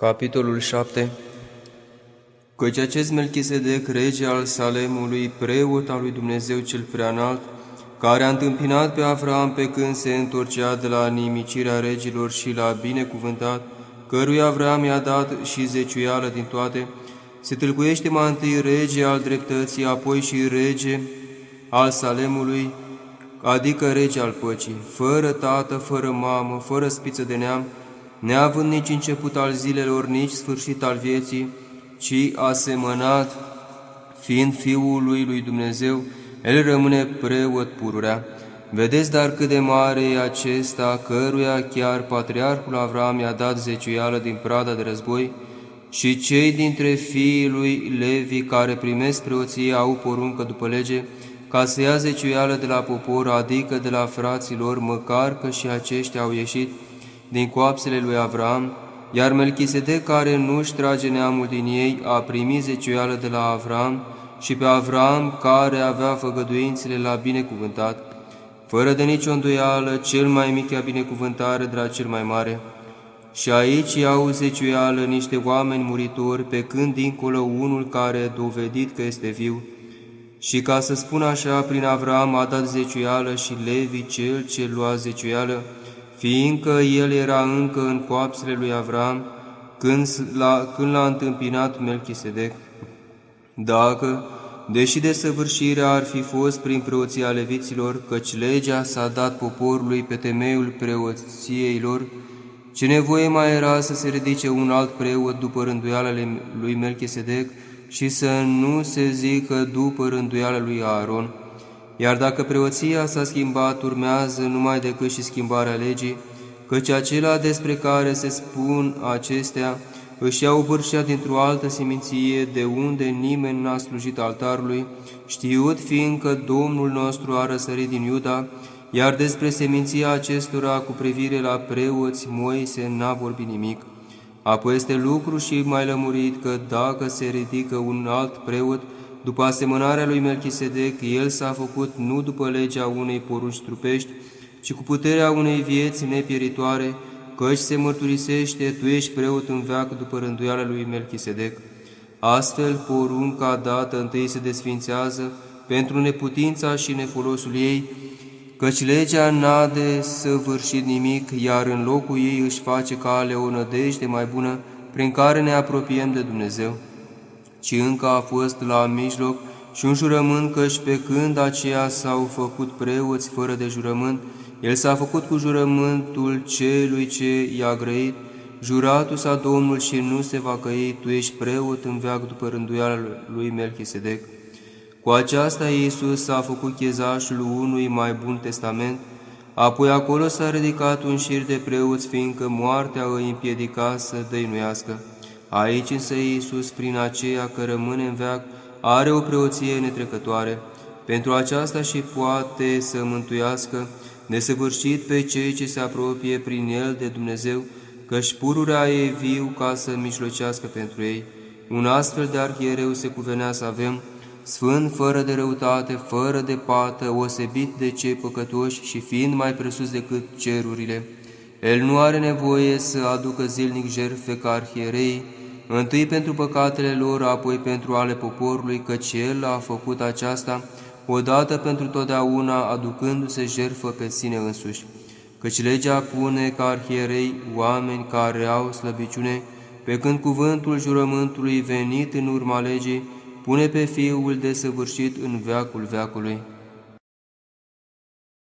Capitolul 7 Căci acest Melchisedec, rege al Salemului, preot al lui Dumnezeu cel preanalt, care a întâmpinat pe Avram pe când se întorcea de la nimicirea regilor și l-a binecuvântat, cărui Avram i-a dat și zeciuială din toate, se tâlcuiește mai întâi rege al dreptății, apoi și rege al Salemului, adică rege al păcii, fără tată, fără mamă, fără spiță de neam, neavând nici început al zilelor, nici sfârșit al vieții, ci asemănat, fiind Fiul lui lui Dumnezeu, el rămâne preot pururea. Vedeți dar cât de mare e acesta, căruia chiar patriarhul Avram i-a dat zeciuială din prada de război, și cei dintre fiii lui Levi care primesc preoție au poruncă după lege, ca să ia zeciuială de la popor, adică de la fraților, măcar că și aceștia au ieșit din coapsele lui Avram, iar Melchisedec, care nu-și trage neamul din ei, a primit zeciuială de la Avram și pe Avram, care avea făgăduințele la binecuvântat, fără de nicio îndoială, cel mai mic a binecuvântare de la cel mai mare. Și aici iau zeciuială niște oameni muritori, pe când dincolo unul care dovedit că este viu, și ca să spun așa, prin Avram a dat zeciuială și Levi cel ce lua zeciuială, fiindcă el era încă în coapsele lui Avram când l-a, când l-a întâmpinat Melchisedec. Dacă, deși de săvârșirea ar fi fost prin preoția leviților, căci legea s-a dat poporului pe temeiul preoției lor, ce nevoie mai era să se ridice un alt preot după rânduialele lui Melchisedec și să nu se zică după rânduiala lui Aaron, iar dacă preoția s-a schimbat, urmează numai decât și schimbarea legii, căci acela despre care se spun acestea își iau vârșea dintr-o altă seminție de unde nimeni n-a slujit altarului, știut fiindcă Domnul nostru a răsărit din Iuda, iar despre seminția acestora cu privire la preoți Moise n-a vorbit nimic. Apoi este lucru și mai lămurit că dacă se ridică un alt preot, după asemănarea lui Melchisedec, el s-a făcut nu după legea unei porunci trupești, ci cu puterea unei vieți nepieritoare, căci se mărturisește, tu ești preot în veac după rânduiala lui Melchisedec. Astfel, porunca dată întâi se desfințează pentru neputința și nefolosul ei, căci legea n-a de săvârșit nimic, iar în locul ei își face cale o nădejde mai bună, prin care ne apropiem de Dumnezeu ci încă a fost la mijloc și un jurământ căci pe când aceia s-au făcut preoți fără de jurământ, el s-a făcut cu jurământul celui ce i-a grăit, juratul sa Domnul și nu se va căi, tu ești preot în veac după rânduiala lui Melchisedec. Cu aceasta Iisus s-a făcut chezașul unui mai bun testament, apoi acolo s-a ridicat un șir de preoți, fiindcă moartea îi împiedica să dăinuiască. Aici însă Iisus, prin aceea că rămâne în veac, are o preoție netrecătoare. Pentru aceasta și poate să mântuiască nesăvârșit pe cei ce se apropie prin El de Dumnezeu, căci pururea e viu ca să mijlocească pentru ei. Un astfel de arhiereu se cuvenea să avem, sfânt fără de răutate, fără de pată, osebit de cei păcătoși și fiind mai presus decât cerurile. El nu are nevoie să aducă zilnic jertfe ca arhierei, întâi pentru păcatele lor, apoi pentru ale poporului, căci El a făcut aceasta odată pentru totdeauna, aducându-se jertfă pe sine însuși. Căci legea pune ca arhierei oameni care au slăbiciune, pe când cuvântul jurământului venit în urma legii pune pe Fiul desăvârșit în veacul veacului.